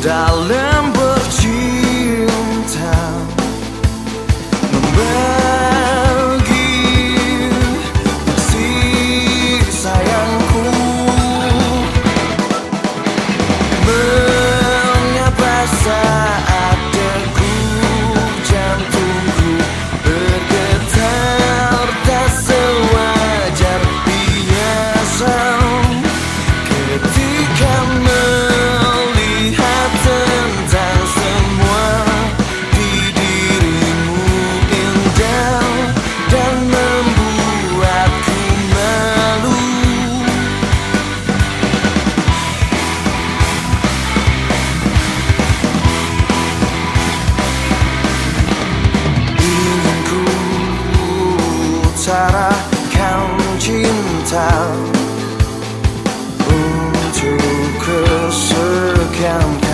darling. bicarakan cinta. Untuk kesekian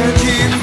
perdido.